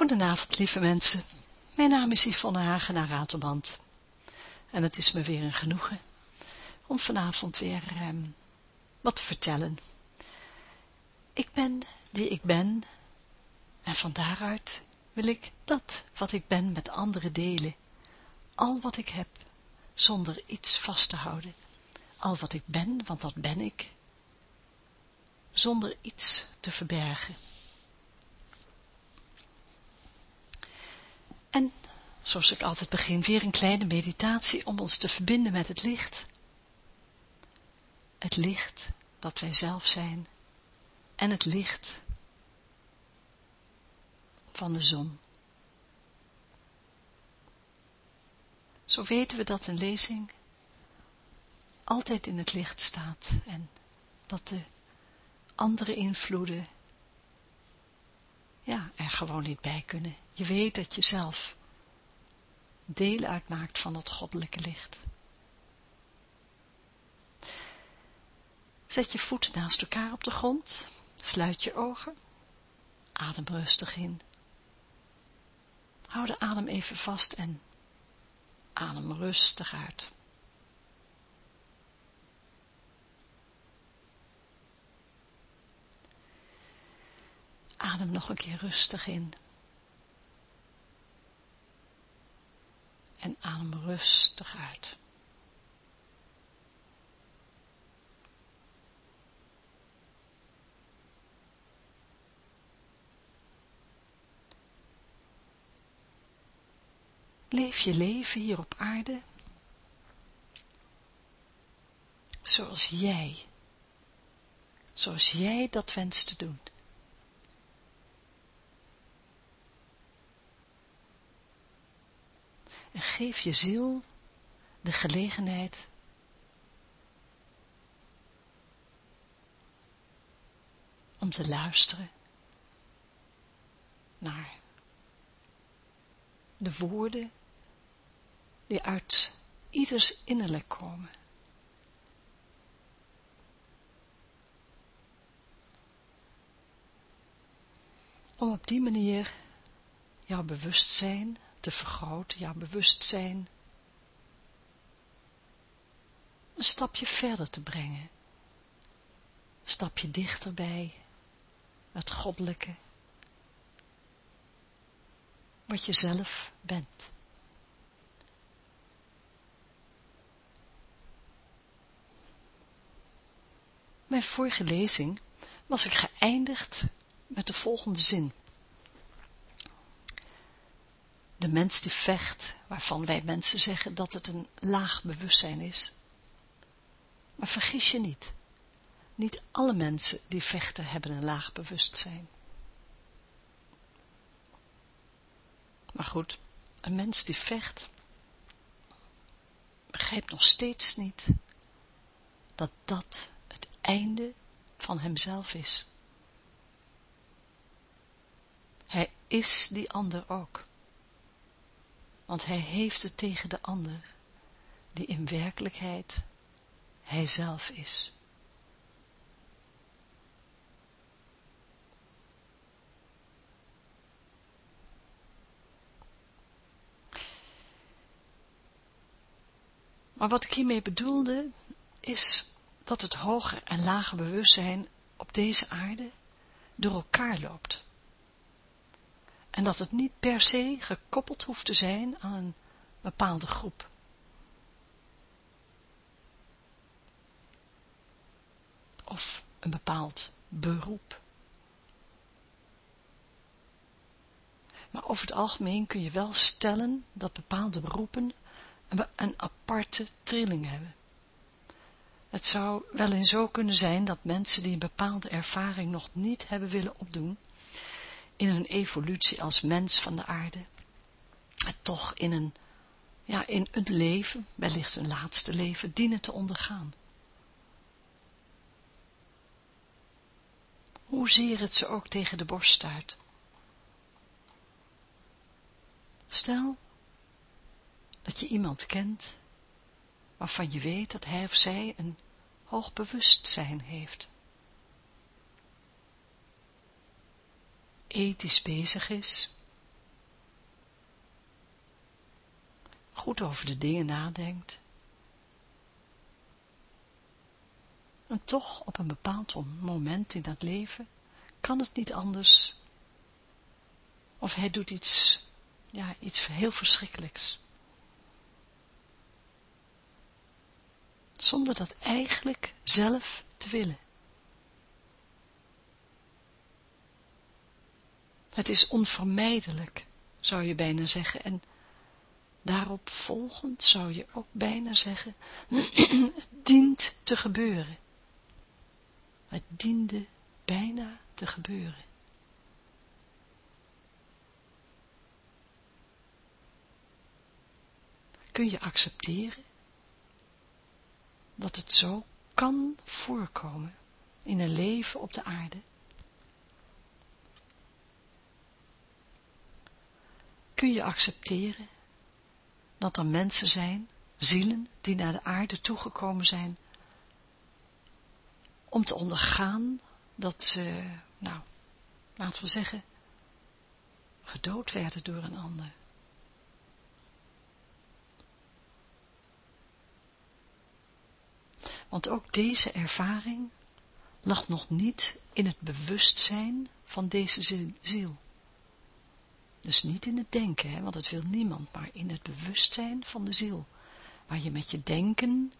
Goedenavond, lieve mensen. Mijn naam is Yvonne Hagenaar Ratelband. En het is me weer een genoegen om vanavond weer ehm, wat te vertellen. Ik ben die ik ben en van daaruit wil ik dat wat ik ben met anderen delen. Al wat ik heb, zonder iets vast te houden. Al wat ik ben, want dat ben ik, zonder iets te verbergen. En, zoals ik altijd begin, weer een kleine meditatie om ons te verbinden met het licht. Het licht dat wij zelf zijn en het licht van de zon. Zo weten we dat een lezing altijd in het licht staat en dat de andere invloeden ja, er gewoon niet bij kunnen. Je weet dat je zelf deel uitmaakt van dat goddelijke licht. Zet je voeten naast elkaar op de grond, sluit je ogen, adem rustig in. Hou de adem even vast en adem rustig uit. Adem nog een keer rustig in. En adem rustig uit. Leef je leven hier op aarde zoals jij, zoals jij dat wenst te doen. En geef je ziel de gelegenheid om te luisteren naar de woorden die uit ieders innerlijk komen. Om op die manier jouw bewustzijn te vergroten, jouw bewustzijn een stapje verder te brengen, een stapje dichterbij het goddelijke, wat je zelf bent. Mijn vorige lezing was ik geëindigd met de volgende zin. De mens die vecht, waarvan wij mensen zeggen dat het een laag bewustzijn is. Maar vergis je niet, niet alle mensen die vechten hebben een laag bewustzijn. Maar goed, een mens die vecht, begrijpt nog steeds niet dat dat het einde van hemzelf is. Hij is die ander ook. Want hij heeft het tegen de ander, die in werkelijkheid hij zelf is. Maar wat ik hiermee bedoelde, is dat het hoger en lager bewustzijn op deze aarde door elkaar loopt. En dat het niet per se gekoppeld hoeft te zijn aan een bepaalde groep. Of een bepaald beroep. Maar over het algemeen kun je wel stellen dat bepaalde beroepen een aparte trilling hebben. Het zou wel eens zo kunnen zijn dat mensen die een bepaalde ervaring nog niet hebben willen opdoen, in hun evolutie als mens van de aarde, het toch in een, ja, in een leven, wellicht hun laatste leven, dienen te ondergaan. Hoezeer het ze ook tegen de borst stuit. Stel dat je iemand kent, waarvan je weet dat hij of zij een hoog bewustzijn heeft. ethisch bezig is, goed over de dingen nadenkt, en toch op een bepaald moment in dat leven kan het niet anders, of hij doet iets, ja, iets heel verschrikkelijks. Zonder dat eigenlijk zelf te willen. Het is onvermijdelijk, zou je bijna zeggen. En daarop volgend zou je ook bijna zeggen, het dient te gebeuren. Het diende bijna te gebeuren. Kun je accepteren dat het zo kan voorkomen in een leven op de aarde? Kun je accepteren dat er mensen zijn, zielen, die naar de aarde toegekomen zijn, om te ondergaan dat ze, nou, laten we zeggen, gedood werden door een ander. Want ook deze ervaring lag nog niet in het bewustzijn van deze ziel. Dus niet in het denken, hè, want het wil niemand, maar in het bewustzijn van de ziel, waar je met je denken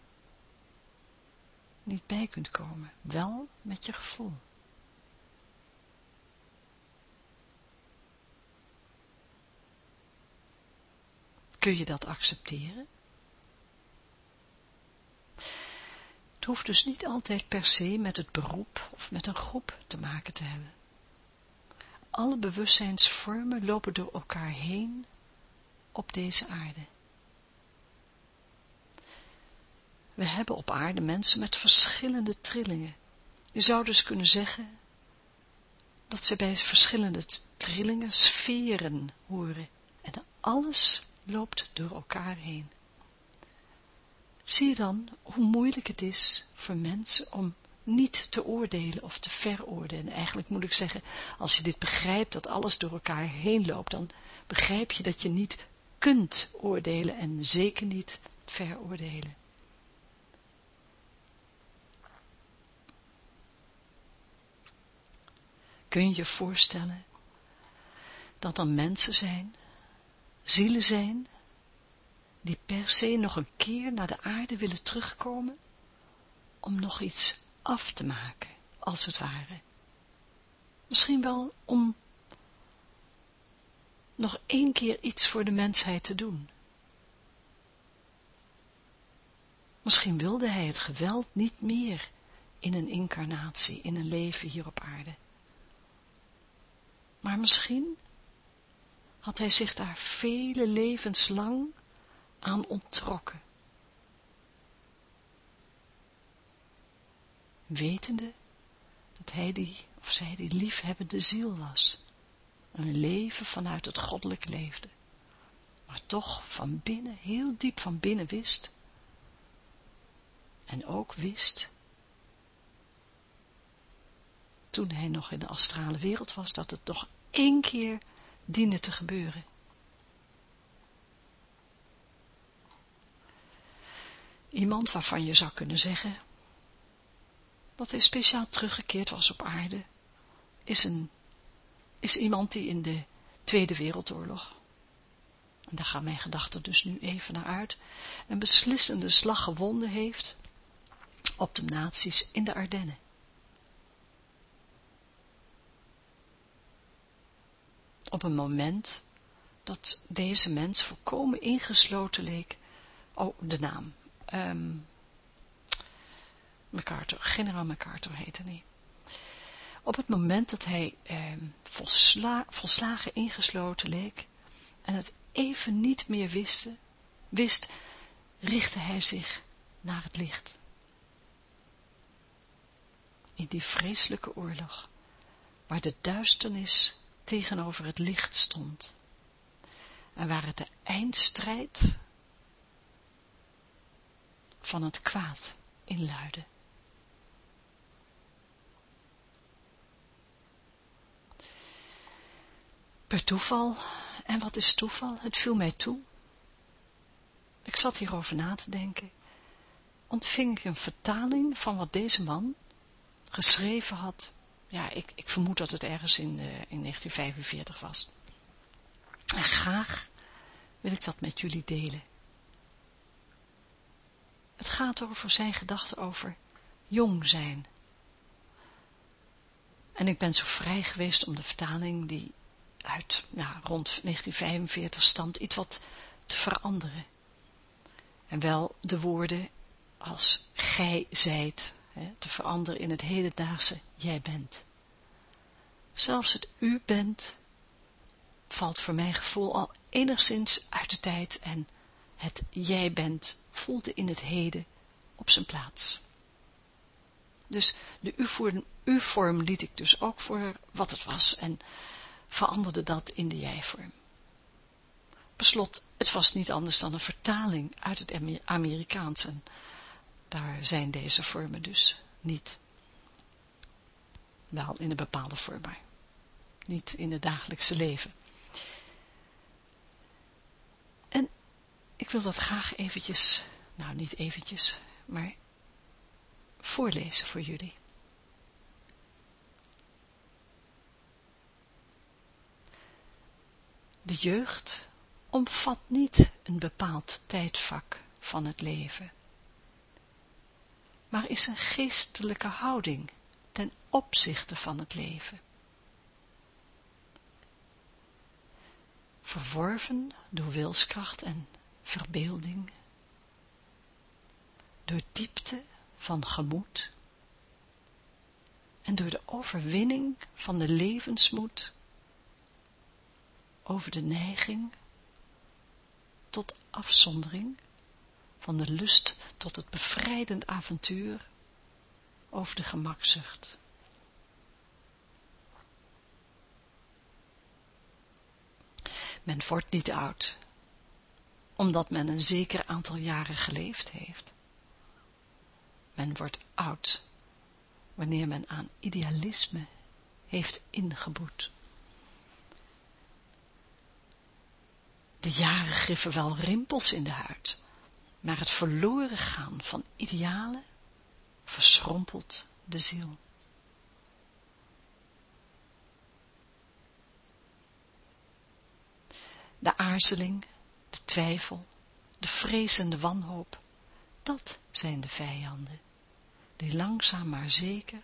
niet bij kunt komen, wel met je gevoel. Kun je dat accepteren? Het hoeft dus niet altijd per se met het beroep of met een groep te maken te hebben. Alle bewustzijnsvormen lopen door elkaar heen op deze aarde. We hebben op aarde mensen met verschillende trillingen. Je zou dus kunnen zeggen dat ze bij verschillende trillingen sferen horen en alles loopt door elkaar heen. Zie je dan hoe moeilijk het is voor mensen om niet te oordelen of te veroordelen. Eigenlijk moet ik zeggen, als je dit begrijpt, dat alles door elkaar heen loopt, dan begrijp je dat je niet kunt oordelen en zeker niet veroordelen. Kun je je voorstellen dat er mensen zijn, zielen zijn, die per se nog een keer naar de aarde willen terugkomen om nog iets af te maken, als het ware. Misschien wel om nog één keer iets voor de mensheid te doen. Misschien wilde hij het geweld niet meer in een incarnatie, in een leven hier op aarde. Maar misschien had hij zich daar vele levens lang aan onttrokken. Wetende dat hij die, of zij die liefhebbende ziel was. Een leven vanuit het goddelijk leefde. Maar toch van binnen, heel diep van binnen wist. En ook wist toen hij nog in de astrale wereld was, dat het nog één keer diende te gebeuren. Iemand waarvan je zou kunnen zeggen, dat hij speciaal teruggekeerd was op aarde, is, een, is iemand die in de Tweede Wereldoorlog, en daar gaan mijn gedachten dus nu even naar uit, een beslissende slag gewonnen heeft op de nazi's in de Ardennen. op een moment dat deze mens volkomen ingesloten leek. Oh, de naam. Um, MacArthur, generaal MacArthur heette hij. Op het moment dat hij um, volsla, volslagen ingesloten leek en het even niet meer wist, wist, richtte hij zich naar het licht. In die vreselijke oorlog, waar de duisternis tegenover het licht stond. En waar het de eindstrijd van het kwaad inluidde. Per toeval, en wat is toeval? Het viel mij toe ik zat hierover na te denken, ontving ik een vertaling van wat deze man geschreven had. Ja, ik, ik vermoed dat het ergens in, uh, in 1945 was. En graag wil ik dat met jullie delen. Het gaat over zijn gedachten over jong zijn. En ik ben zo vrij geweest om de vertaling die uit ja, rond 1945 stamt iets wat te veranderen. En wel de woorden als gij zijt, hè, te veranderen in het hedendaagse jij bent. Zelfs het u bent valt voor mijn gevoel al enigszins uit de tijd en het jij bent voelde in het heden op zijn plaats. Dus de u-vorm liet ik dus ook voor wat het was en veranderde dat in de jij-vorm. Beslot, het was niet anders dan een vertaling uit het Amerikaans en daar zijn deze vormen dus niet. Wel in een bepaalde vorm, maar niet in het dagelijkse leven. En ik wil dat graag eventjes, nou niet eventjes, maar voorlezen voor jullie. De jeugd omvat niet een bepaald tijdvak van het leven, maar is een geestelijke houding ten opzichte van het leven. Verworven door wilskracht en verbeelding, door diepte van gemoed en door de overwinning van de levensmoed over de neiging tot afzondering, van de lust tot het bevrijdend avontuur, over de gemakzucht. Men wordt niet oud, omdat men een zeker aantal jaren geleefd heeft. Men wordt oud, wanneer men aan idealisme heeft ingeboet. De jaren griffen wel rimpels in de huid, maar het verloren gaan van idealen verschrompelt de ziel. De aarzeling, de twijfel, de vrees wanhoop, dat zijn de vijanden, die langzaam maar zeker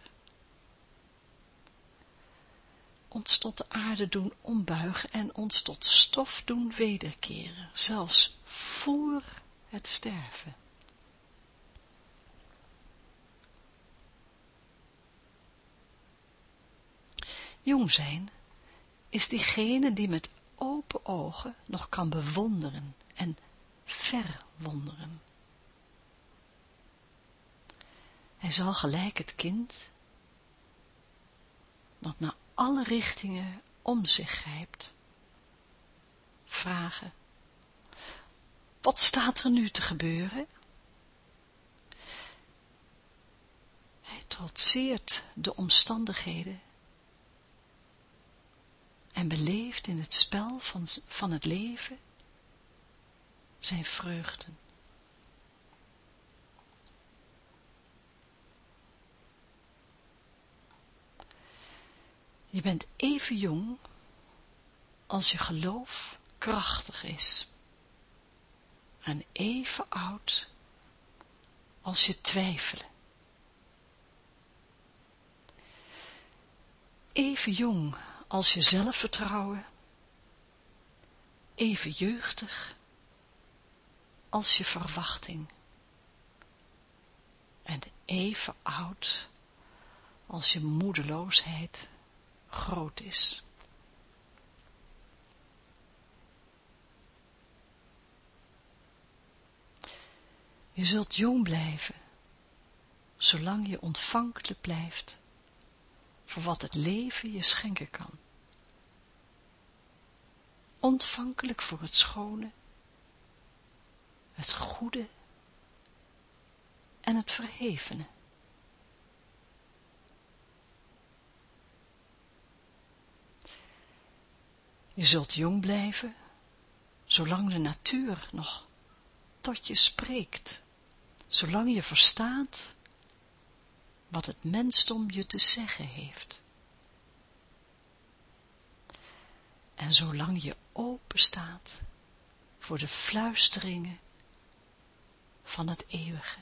ons tot de aarde doen ombuigen en ons tot stof doen wederkeren, zelfs voor het sterven. Jong zijn is diegene die met open ogen nog kan bewonderen en verwonderen. Hij zal gelijk het kind, dat naar alle richtingen om zich grijpt, vragen, wat staat er nu te gebeuren? Hij trotseert de omstandigheden en beleeft in het spel van, van het leven zijn vreugden. Je bent even jong als je geloof krachtig is. En even oud als je twijfelen. Even jong als je zelfvertrouwen. Even jeugdig als je verwachting. En even oud als je moedeloosheid groot is. Je zult jong blijven, zolang je ontvankelijk blijft voor wat het leven je schenken kan. Ontvankelijk voor het schone, het goede en het verhevene. Je zult jong blijven, zolang de natuur nog tot je spreekt, zolang je verstaat wat het mensdom je te zeggen heeft. En zolang je open staat voor de fluisteringen van het eeuwige.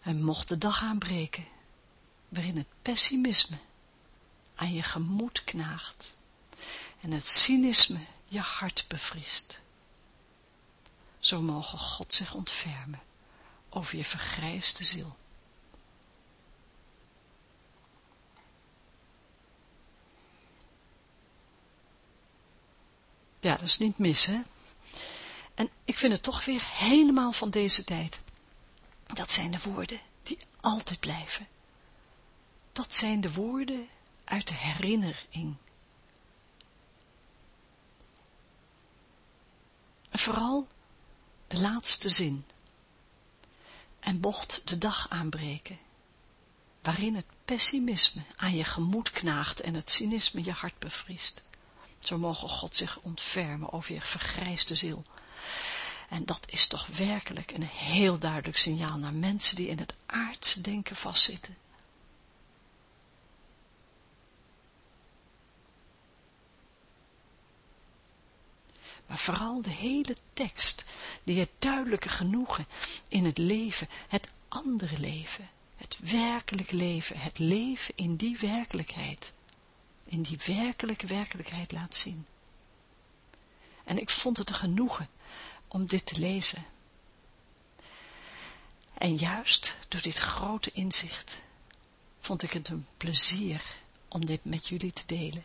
En mocht de dag aanbreken, waarin het pessimisme aan je gemoed knaagt en het cynisme je hart bevriest, zo mogen God zich ontfermen over je vergrijsde ziel. Ja, dat is niet mis, hè? En ik vind het toch weer helemaal van deze tijd. Dat zijn de woorden die altijd blijven. Dat zijn de woorden uit de herinnering. Vooral de laatste zin. En mocht de dag aanbreken, waarin het pessimisme aan je gemoed knaagt en het cynisme je hart bevriest. Zo mogen God zich ontfermen over je vergrijsde ziel. En dat is toch werkelijk een heel duidelijk signaal naar mensen die in het aardse denken vastzitten. Maar vooral de hele tekst, die het duidelijke genoegen in het leven, het andere leven, het werkelijk leven, het leven in die werkelijkheid, in die werkelijke werkelijkheid laat zien. En ik vond het een genoegen om dit te lezen. En juist door dit grote inzicht vond ik het een plezier om dit met jullie te delen.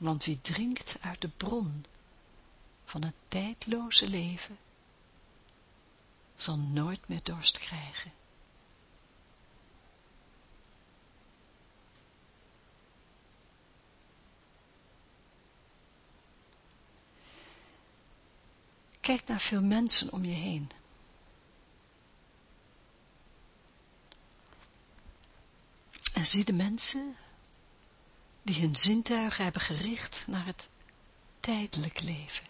Want wie drinkt uit de bron van het tijdloze leven, zal nooit meer dorst krijgen. Kijk naar veel mensen om je heen. En zie de mensen die hun zintuigen hebben gericht naar het tijdelijk leven.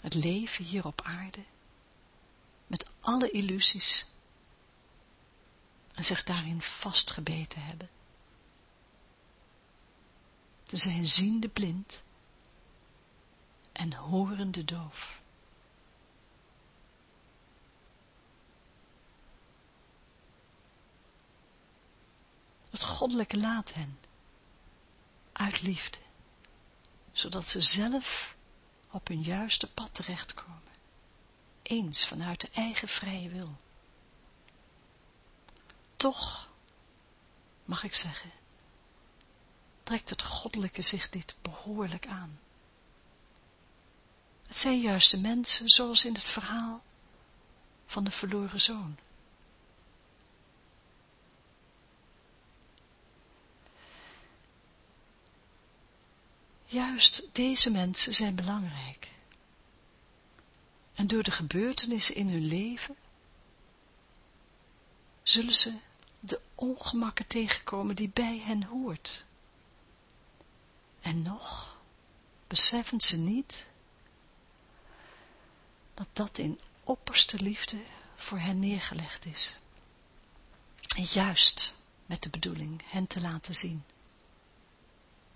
Het leven hier op aarde, met alle illusies, en zich daarin vastgebeten hebben. Ze zijn ziende blind en horende doof. Het goddelijke laat hen, uit liefde, zodat ze zelf op hun juiste pad terechtkomen, eens vanuit de eigen vrije wil. Toch, mag ik zeggen, trekt het goddelijke zich dit behoorlijk aan. Het zijn juist de mensen zoals in het verhaal van de verloren zoon. Juist deze mensen zijn belangrijk. En door de gebeurtenissen in hun leven zullen ze de ongemakken tegenkomen die bij hen hoort. En nog beseffen ze niet dat dat in opperste liefde voor hen neergelegd is. En juist met de bedoeling hen te laten zien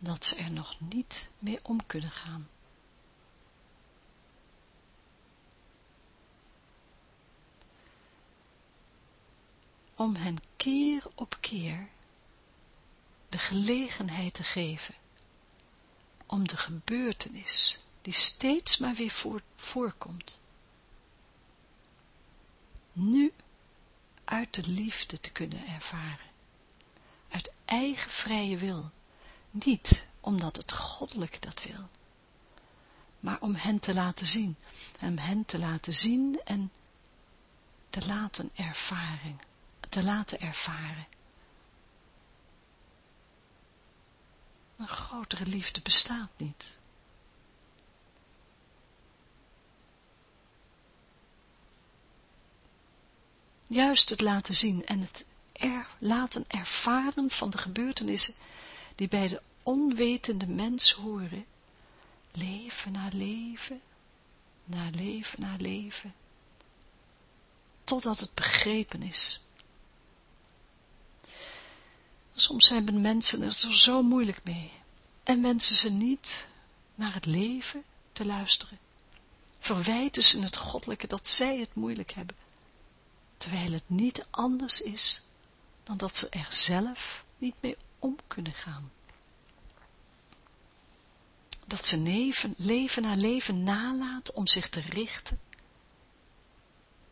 dat ze er nog niet mee om kunnen gaan. Om hen keer op keer de gelegenheid te geven om de gebeurtenis die steeds maar weer voorkomt, nu uit de liefde te kunnen ervaren, uit eigen vrije wil, niet omdat het goddelijk dat wil, maar om hen te laten zien, om hen te laten zien en te laten ervaren, te laten ervaren. Een grotere liefde bestaat niet. Juist het laten zien en het er, laten ervaren van de gebeurtenissen die bij de onwetende mens horen. Leven na leven, na leven na leven, totdat het begrepen is. Soms hebben mensen er zo moeilijk mee en wensen ze niet naar het leven te luisteren. Verwijten ze het goddelijke dat zij het moeilijk hebben, terwijl het niet anders is dan dat ze er zelf niet mee om kunnen gaan. Dat ze leven, leven na leven nalaat om zich te richten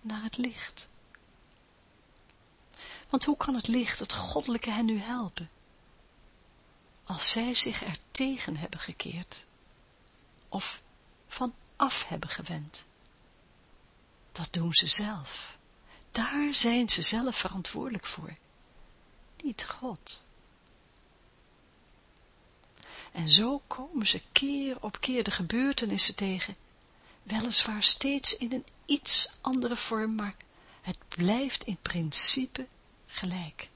naar het licht. Want hoe kan het licht, het goddelijke, hen nu helpen? Als zij zich er tegen hebben gekeerd, of van af hebben gewend. Dat doen ze zelf. Daar zijn ze zelf verantwoordelijk voor. Niet God. En zo komen ze keer op keer de gebeurtenissen tegen, weliswaar steeds in een iets andere vorm, maar het blijft in principe gelijk.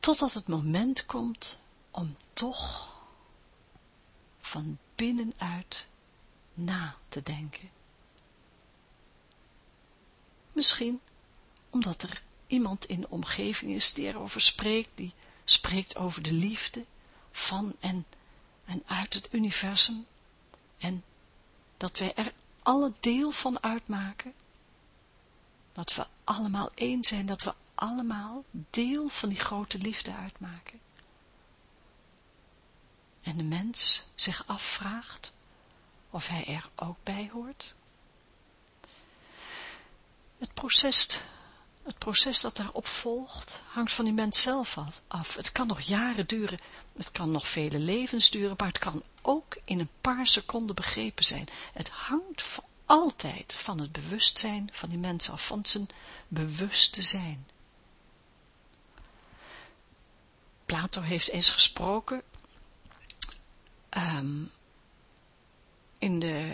Totdat het moment komt om toch van binnenuit na te denken. Misschien omdat er iemand in de omgeving is die erover spreekt, die spreekt over de liefde van en, en uit het universum en dat wij er alle deel van uitmaken, dat we allemaal één zijn, dat we allemaal deel van die grote liefde uitmaken. En de mens zich afvraagt of hij er ook bij hoort. Het proces, het proces dat daarop volgt, hangt van die mens zelf af. Het kan nog jaren duren, het kan nog vele levens duren, maar het kan ook in een paar seconden begrepen zijn. Het hangt voor altijd van het bewustzijn van die mens af, van zijn bewuste zijn. Plato heeft eens gesproken um, in de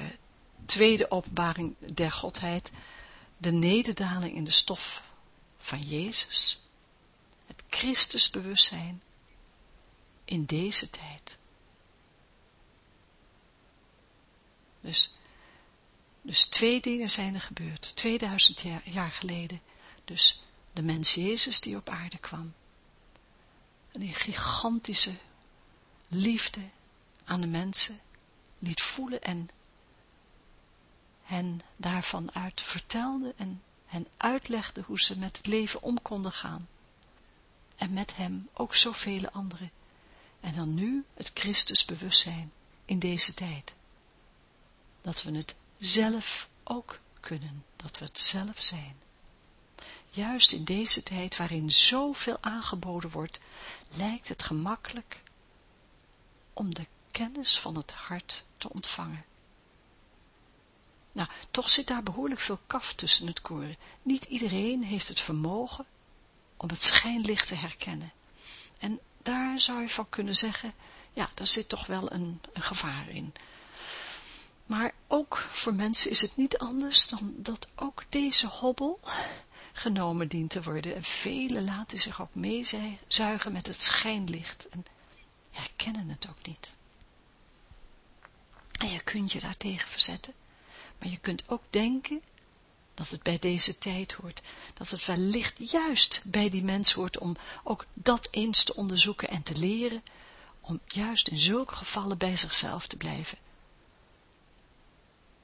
tweede openbaring der Godheid, de nederdaling in de stof van Jezus, het Christusbewustzijn in deze tijd. Dus, dus twee dingen zijn er gebeurd, 2000 jaar, geleden. Dus de mens Jezus die op aarde kwam. En die gigantische liefde aan de mensen liet voelen en hen daarvan uit vertelde en hen uitlegde hoe ze met het leven om konden gaan. En met hem ook zoveel anderen. En dan nu het Christusbewustzijn in deze tijd. Dat we het zelf ook kunnen, dat we het zelf zijn. Juist in deze tijd waarin zoveel aangeboden wordt, lijkt het gemakkelijk om de kennis van het hart te ontvangen. Nou, toch zit daar behoorlijk veel kaf tussen het koren. Niet iedereen heeft het vermogen om het schijnlicht te herkennen. En daar zou je van kunnen zeggen, ja, daar zit toch wel een, een gevaar in. Maar ook voor mensen is het niet anders dan dat ook deze hobbel genomen dient te worden. En velen laten zich ook meezuigen met het schijnlicht en herkennen het ook niet. En je kunt je daartegen verzetten. Maar je kunt ook denken dat het bij deze tijd hoort. Dat het wellicht juist bij die mens hoort om ook dat eens te onderzoeken en te leren. Om juist in zulke gevallen bij zichzelf te blijven.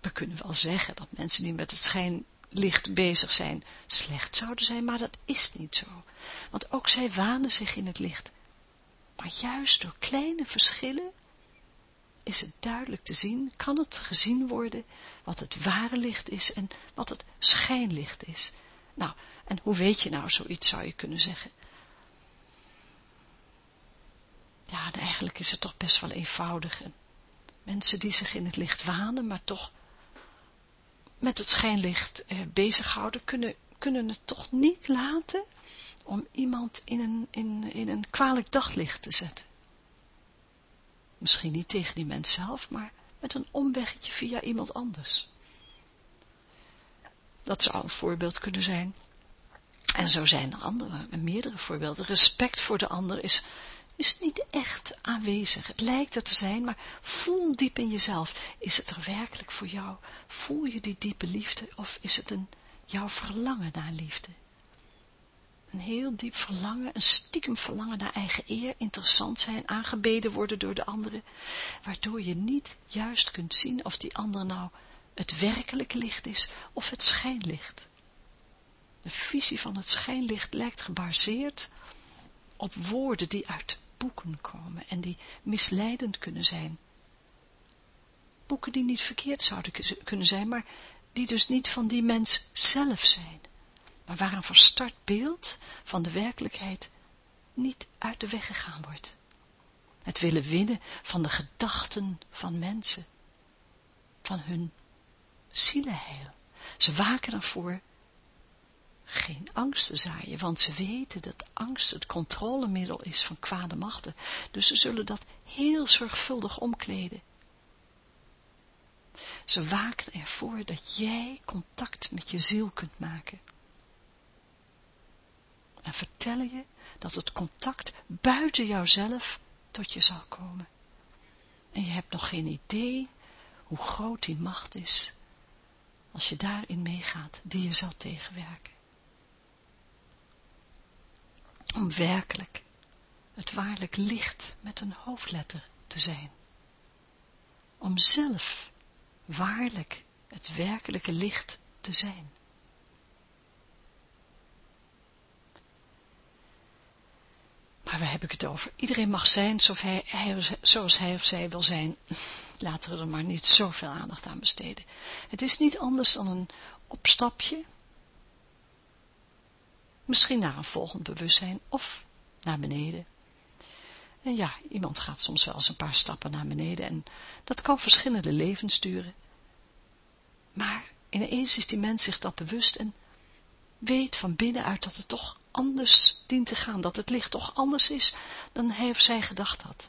We kunnen wel zeggen dat mensen die met het schijnlicht bezig zijn, slecht zouden zijn, maar dat is niet zo. Want ook zij wanen zich in het licht. Maar juist door kleine verschillen is het duidelijk te zien, kan het gezien worden wat het ware licht is en wat het schijnlicht is. Nou, en hoe weet je nou zoiets, zou je kunnen zeggen. Ja, en eigenlijk is het toch best wel eenvoudig. mensen die zich in het licht wanen, maar toch met het schijnlicht eh, bezighouden, kunnen, kunnen het toch niet laten om iemand in een, in, in een kwalijk daglicht te zetten. Misschien niet tegen die mens zelf, maar met een omweggetje via iemand anders. Dat zou een voorbeeld kunnen zijn. En zo zijn er andere, meerdere voorbeelden. Respect voor de ander is, is niet echt aanwezig. Het lijkt er te zijn, maar voel diep in jezelf. Is het er werkelijk voor jou? Voel je die diepe liefde of is het een jouw verlangen naar liefde? Een heel diep verlangen, een stiekem verlangen naar eigen eer, interessant zijn, aangebeden worden door de anderen, waardoor je niet juist kunt zien of die ander nou het werkelijke licht is of het schijnlicht. De visie van het schijnlicht lijkt gebaseerd op woorden die uit boeken komen en die misleidend kunnen zijn. Boeken die niet verkeerd zouden kunnen zijn, maar die dus niet van die mens zelf zijn, maar waar een verstart beeld van de werkelijkheid niet uit de weg gegaan wordt. Het willen winnen van de gedachten van mensen, van hun zielenheil. Ze waken ervoor geen angst te zaaien, want ze weten dat angst het controlemiddel is van kwade machten. Dus ze zullen dat heel zorgvuldig omkleden. Ze waken ervoor dat jij contact met je ziel kunt maken. En vertellen je dat het contact buiten jouzelf tot je zal komen. En je hebt nog geen idee hoe groot die macht is, als je daarin meegaat, die je zal tegenwerken om werkelijk het waarlijk licht met een hoofdletter te zijn. Om zelf waarlijk het werkelijke licht te zijn. Maar waar heb ik het over? Iedereen mag zijn zoals hij, zoals hij of zij wil zijn. Laten we er maar niet zoveel aandacht aan besteden. Het is niet anders dan een opstapje Misschien naar een volgend bewustzijn of naar beneden. En ja, iemand gaat soms wel eens een paar stappen naar beneden en dat kan verschillende levens duren. Maar ineens is die mens zich dat bewust en weet van binnenuit dat het toch anders dient te gaan, dat het licht toch anders is dan hij of zij gedacht had.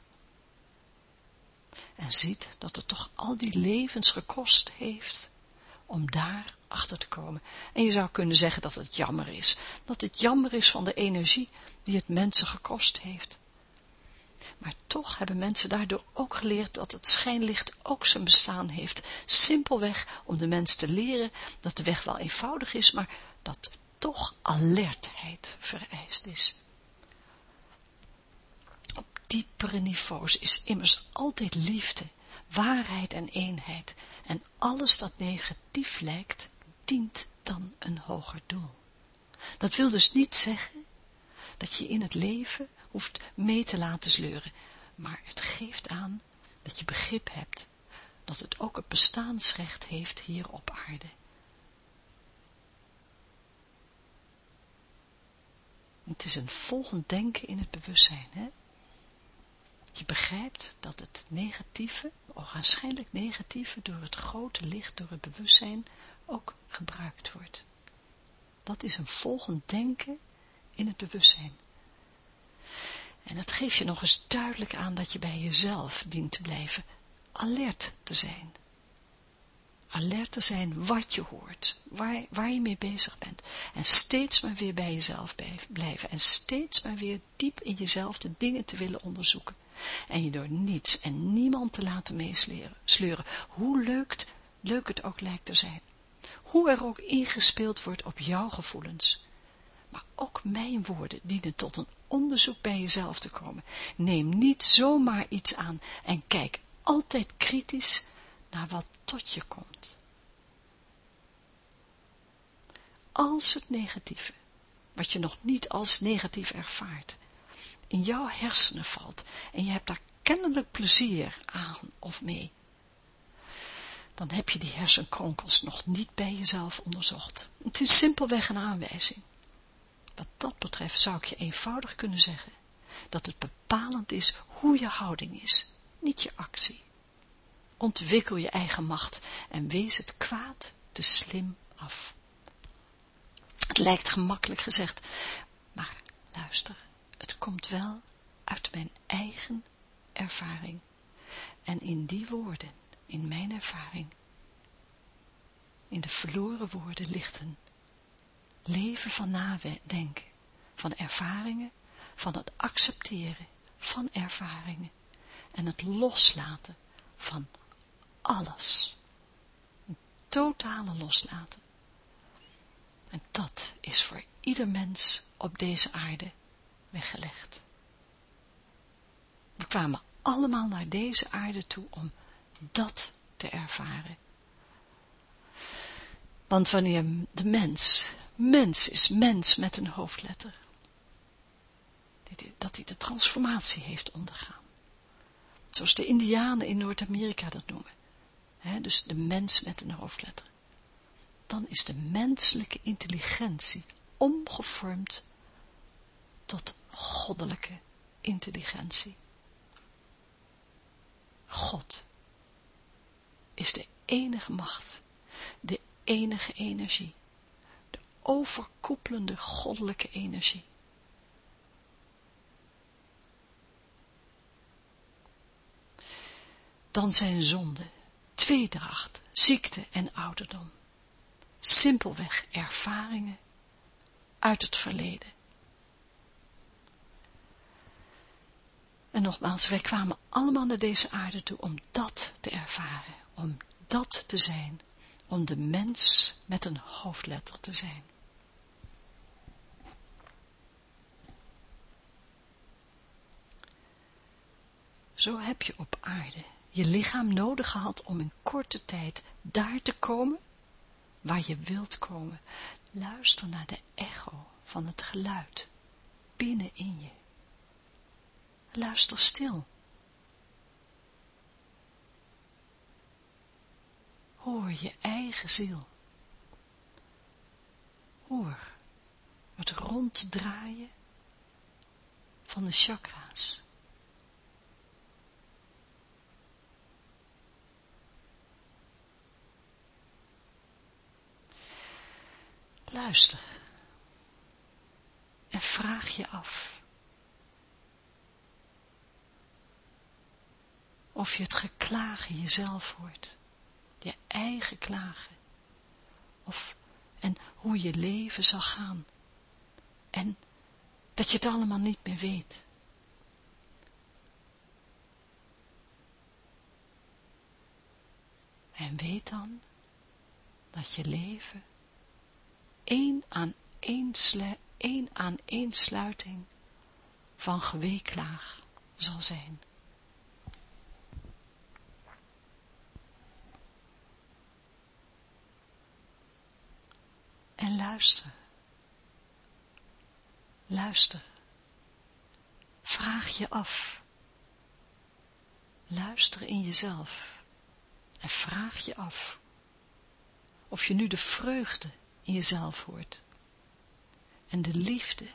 En ziet dat het toch al die levens gekost heeft om daar achter te komen. En je zou kunnen zeggen dat het jammer is. Dat het jammer is van de energie die het mensen gekost heeft. Maar toch hebben mensen daardoor ook geleerd dat het schijnlicht ook zijn bestaan heeft. Simpelweg om de mens te leren dat de weg wel eenvoudig is, maar dat toch alertheid vereist is. Op diepere niveaus is immers altijd liefde, waarheid en eenheid. En alles dat negatief lijkt, dient dan een hoger doel. Dat wil dus niet zeggen dat je in het leven hoeft mee te laten sleuren, maar het geeft aan dat je begrip hebt dat het ook het bestaansrecht heeft hier op aarde. Het is een volgend denken in het bewustzijn, hè? Je begrijpt dat het negatieve, waarschijnlijk negatieve, door het grote licht, door het bewustzijn, ook gebruikt wordt. Dat is een volgend denken in het bewustzijn. En dat geeft je nog eens duidelijk aan dat je bij jezelf dient te blijven alert te zijn. Alert te zijn wat je hoort, waar, waar je mee bezig bent. En steeds maar weer bij jezelf blijven. En steeds maar weer diep in jezelf de dingen te willen onderzoeken. En je door niets en niemand te laten meesleuren. Hoe leuk, leuk het ook lijkt te zijn hoe er ook ingespeeld wordt op jouw gevoelens. Maar ook mijn woorden dienen tot een onderzoek bij jezelf te komen. Neem niet zomaar iets aan en kijk altijd kritisch naar wat tot je komt. Als het negatieve, wat je nog niet als negatief ervaart, in jouw hersenen valt en je hebt daar kennelijk plezier aan of mee, dan heb je die hersenkronkels nog niet bij jezelf onderzocht. Het is simpelweg een aanwijzing. Wat dat betreft zou ik je eenvoudig kunnen zeggen, dat het bepalend is hoe je houding is, niet je actie. Ontwikkel je eigen macht en wees het kwaad te slim af. Het lijkt gemakkelijk gezegd, maar luister, het komt wel uit mijn eigen ervaring. En in die woorden in mijn ervaring. In de verloren woorden ligt een leven van nadenken, van ervaringen, van het accepteren van ervaringen en het loslaten van alles. Een totale loslaten. En dat is voor ieder mens op deze aarde weggelegd. We kwamen allemaal naar deze aarde toe om dat te ervaren. Want wanneer de mens, mens is mens met een hoofdletter, dat hij de transformatie heeft ondergaan. Zoals de indianen in Noord-Amerika dat noemen. Dus de mens met een hoofdletter. Dan is de menselijke intelligentie omgevormd tot goddelijke intelligentie. God is de enige macht, de enige energie, de overkoepelende goddelijke energie. Dan zijn zonde, tweedracht, ziekte en ouderdom. Simpelweg ervaringen uit het verleden. En nogmaals, wij kwamen allemaal naar deze aarde toe om dat te ervaren, om dat te zijn, om de mens met een hoofdletter te zijn. Zo heb je op aarde je lichaam nodig gehad om in korte tijd daar te komen waar je wilt komen. Luister naar de echo van het geluid binnen in je. Luister stil. Hoor je eigen ziel. Hoor het ronddraaien van de chakra's. Luister. En vraag je af of je het geklagen jezelf hoort, je eigen klagen, of en hoe je leven zal gaan, en dat je het allemaal niet meer weet. En weet dan dat je leven één aan één, één aan één sluiting van geweeklaag zal zijn. En luister. Luister. Vraag je af. Luister in jezelf. En vraag je af. Of je nu de vreugde in jezelf hoort. En de liefde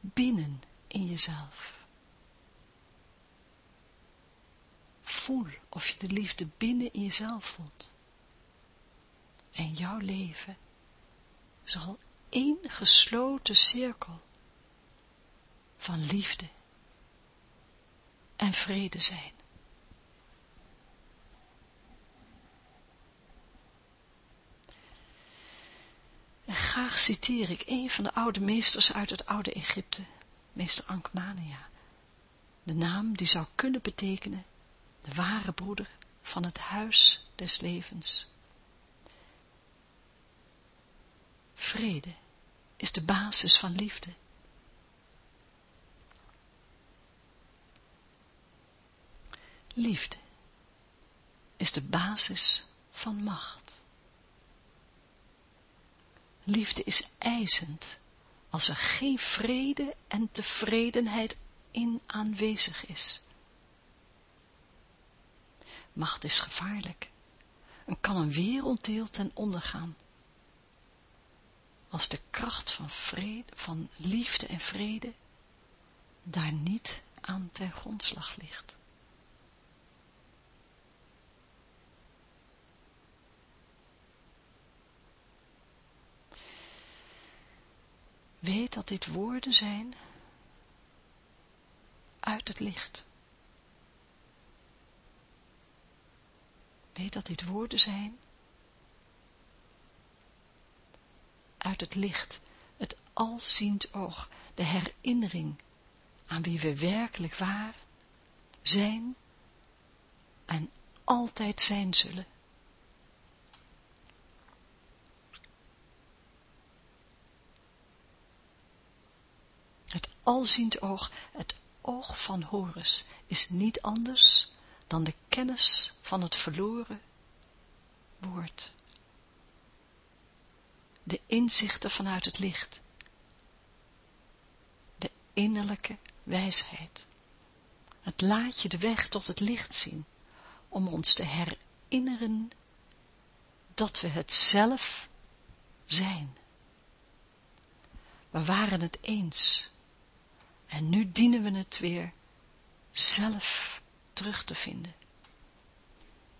binnen in jezelf. Voel of je de liefde binnen in jezelf voelt. En jouw leven zal één gesloten cirkel van liefde en vrede zijn. En graag citeer ik een van de oude meesters uit het oude Egypte, meester Ankmania. De naam die zou kunnen betekenen, de ware broeder van het huis des levens. Vrede is de basis van liefde. Liefde is de basis van macht. Liefde is eisend als er geen vrede en tevredenheid in aanwezig is. Macht is gevaarlijk en kan een werelddeel ten onder gaan als de kracht van vrede, van liefde en vrede daar niet aan ten grondslag ligt. Weet dat dit woorden zijn uit het licht. Weet dat dit woorden zijn uit het licht, het alziend oog, de herinnering aan wie we werkelijk waren, zijn en altijd zijn zullen. Het alziend oog, het oog van Horus, is niet anders dan de kennis van het verloren woord. De inzichten vanuit het licht. De innerlijke wijsheid. Het laat je de weg tot het licht zien, om ons te herinneren dat we het zelf zijn. We waren het eens en nu dienen we het weer zelf terug te vinden.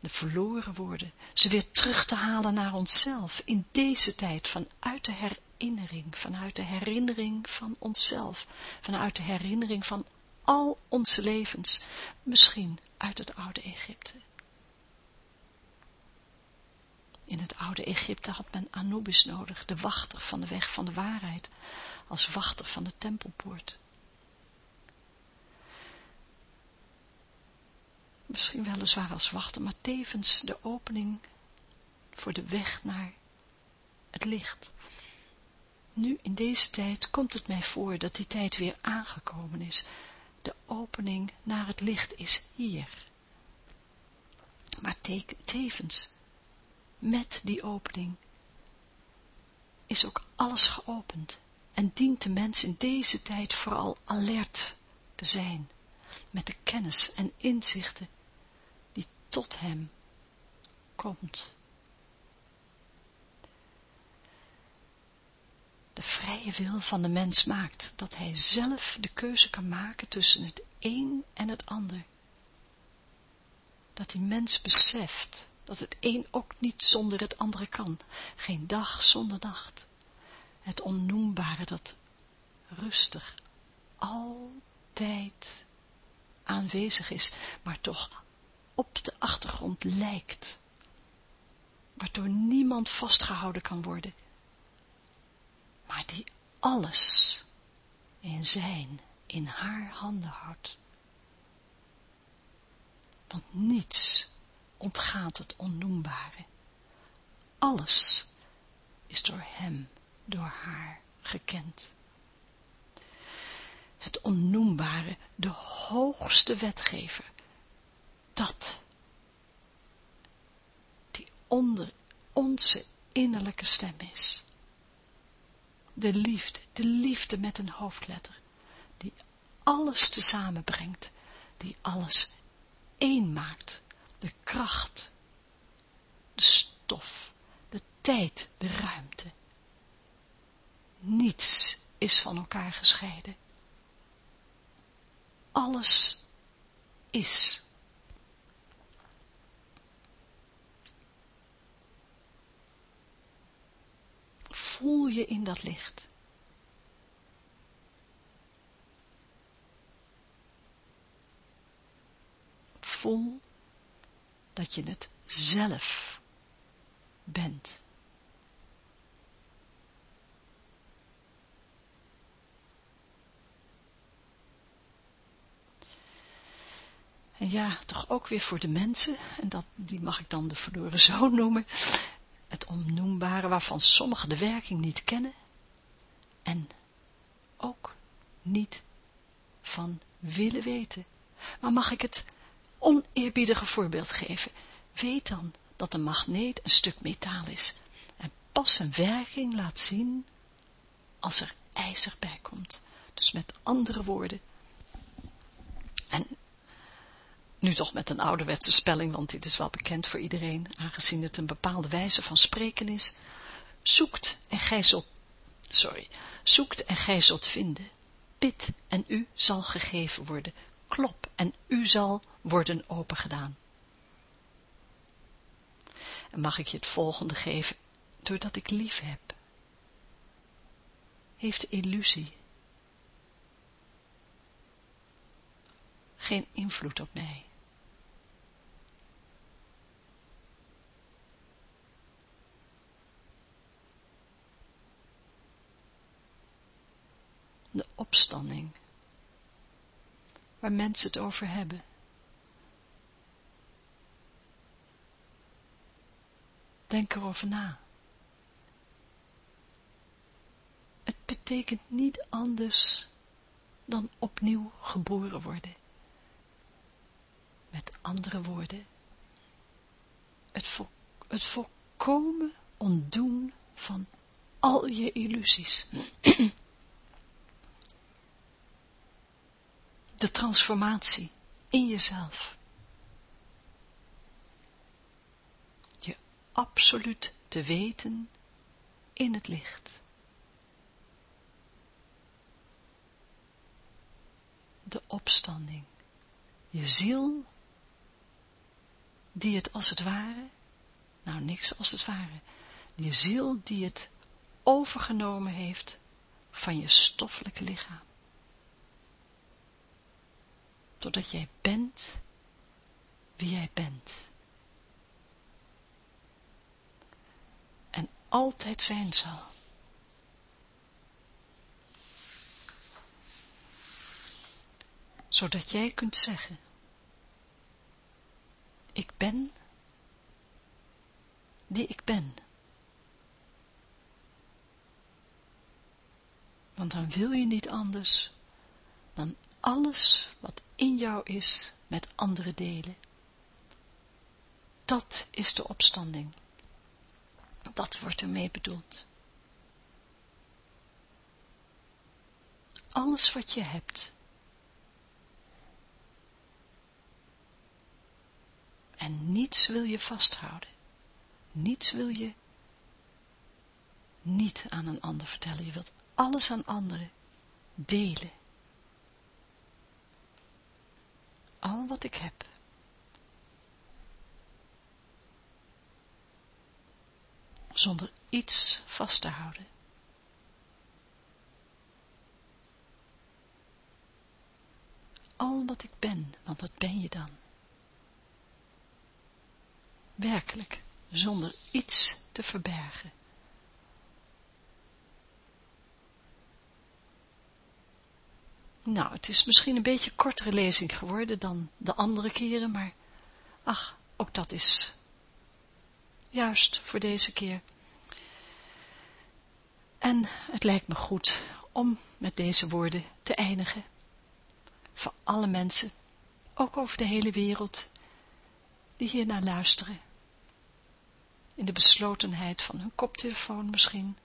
De verloren woorden, ze weer terug te halen naar onszelf in deze tijd vanuit de herinnering, vanuit de herinnering van onszelf, vanuit de herinnering van al onze levens, misschien uit het oude Egypte. In het oude Egypte had men Anubis nodig, de wachter van de weg van de waarheid, als wachter van de tempelpoort. Misschien weliswaar als wachten, maar tevens de opening voor de weg naar het licht. Nu, in deze tijd, komt het mij voor dat die tijd weer aangekomen is. De opening naar het licht is hier. Maar tevens, met die opening, is ook alles geopend en dient de mens in deze tijd vooral alert te zijn, met de kennis en inzichten tot hem komt. De vrije wil van de mens maakt dat hij zelf de keuze kan maken tussen het een en het ander. Dat die mens beseft dat het een ook niet zonder het andere kan, geen dag zonder nacht. Het onnoembare dat rustig altijd aanwezig is, maar toch op de achtergrond lijkt, waardoor niemand vastgehouden kan worden, maar die alles in zijn, in haar handen houdt. Want niets ontgaat het onnoembare. Alles is door hem, door haar gekend. Het onnoembare, de hoogste wetgever, dat die onder onze innerlijke stem is. De liefde, de liefde met een hoofdletter, die alles tezamen brengt, die alles één maakt, de kracht, de stof, de tijd, de ruimte. Niets is van elkaar gescheiden. Alles is. Voel je in dat licht. Voel dat je het zelf bent. En ja, toch ook weer voor de mensen, en dat, die mag ik dan de verloren zoon noemen, het onnoembare waarvan sommigen de werking niet kennen en ook niet van willen weten. Maar mag ik het oneerbiedige voorbeeld geven? Weet dan dat een magneet een stuk metaal is en pas zijn werking laat zien als er ijzer bij komt. Dus met andere woorden, en nu toch met een ouderwetse spelling, want dit is wel bekend voor iedereen, aangezien het een bepaalde wijze van spreken is. Zoekt en gij zult, sorry, zoekt en gij zult vinden. Bid en u zal gegeven worden. Klop en u zal worden opengedaan. En mag ik je het volgende geven, doordat ik lief heb. Heeft illusie geen invloed op mij. Opstanding, waar mensen het over hebben. Denk erover na. Het betekent niet anders dan opnieuw geboren worden. Met andere woorden, het, het volkomen ontdoen van al je illusies. De transformatie in jezelf. Je absoluut te weten in het licht. De opstanding. Je ziel, die het als het ware, nou niks als het ware, je ziel die het overgenomen heeft van je stoffelijke lichaam. Totdat jij bent wie jij bent. En altijd zijn zal. Zodat jij kunt zeggen, ik ben die ik ben. Want dan wil je niet anders dan alles wat in jou is met andere delen. Dat is de opstanding. Dat wordt ermee bedoeld. Alles wat je hebt. En niets wil je vasthouden. Niets wil je niet aan een ander vertellen. Je wilt alles aan anderen delen. Al wat ik heb. Zonder iets vast te houden. Al wat ik ben, want dat ben je dan. Werkelijk, zonder iets te verbergen. Nou, het is misschien een beetje kortere lezing geworden dan de andere keren, maar ach, ook dat is juist voor deze keer. En het lijkt me goed om met deze woorden te eindigen. Voor alle mensen, ook over de hele wereld, die hier naar luisteren. In de beslotenheid van hun koptelefoon misschien.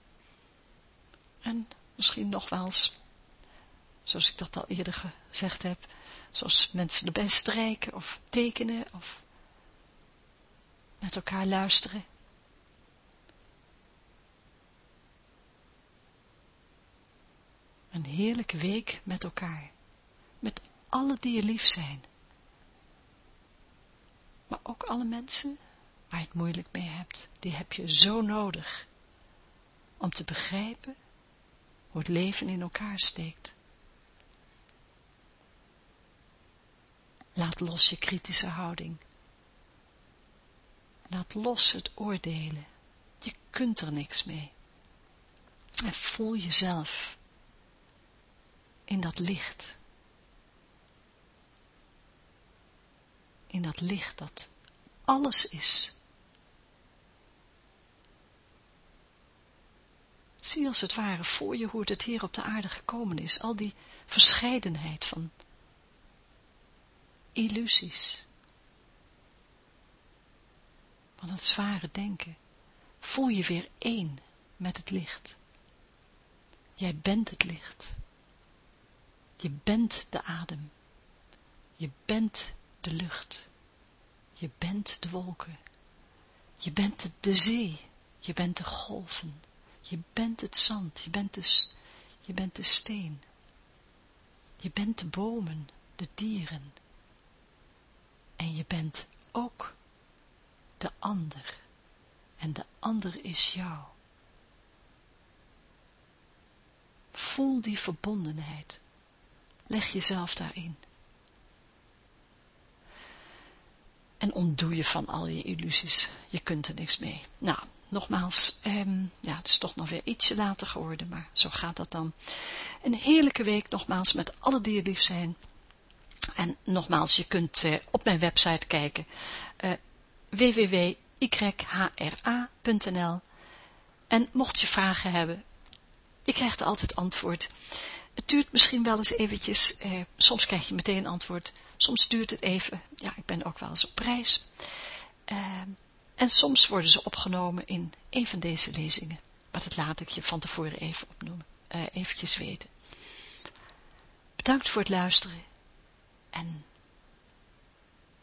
En misschien nog wel zoals ik dat al eerder gezegd heb, zoals mensen erbij strijken of tekenen of met elkaar luisteren. Een heerlijke week met elkaar, met alle die je lief zijn. Maar ook alle mensen waar je het moeilijk mee hebt, die heb je zo nodig om te begrijpen hoe het leven in elkaar steekt. Laat los je kritische houding. Laat los het oordelen. Je kunt er niks mee. En voel jezelf in dat licht. In dat licht dat alles is. Zie als het ware voor je hoe het hier op de aarde gekomen is. Al die verscheidenheid van illusies. Van het zware denken voel je weer één met het licht. Jij bent het licht. Je bent de adem. Je bent de lucht. Je bent de wolken. Je bent de zee. Je bent de golven. Je bent het zand. Bent je bent de steen. Je bent de bomen, de dieren, en je bent ook de ander. En de ander is jou. Voel die verbondenheid. Leg jezelf daarin. En ontdoe je van al je illusies. Je kunt er niks mee. Nou, nogmaals, ehm, ja, het is toch nog weer ietsje later geworden, maar zo gaat dat dan. Een heerlijke week nogmaals met alle die lief zijn. En nogmaals, je kunt uh, op mijn website kijken, uh, www.yhra.nl En mocht je vragen hebben, je krijgt altijd antwoord. Het duurt misschien wel eens eventjes, eh, soms krijg je meteen antwoord, soms duurt het even, ja, ik ben ook wel eens op prijs. En soms worden ze opgenomen in een van deze lezingen. Maar dat laat ik je van tevoren even opnoemen, eventjes weten. Bedankt voor het luisteren en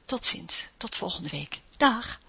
tot ziens, tot volgende week. Dag!